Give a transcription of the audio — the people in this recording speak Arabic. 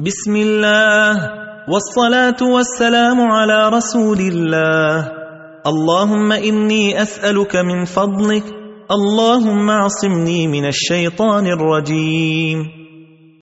بسم الله والصلاة والسلام على رسول الله. اللهم إني أسألك من فضلك. اللهم اعصمني من الشيطان الرجيم.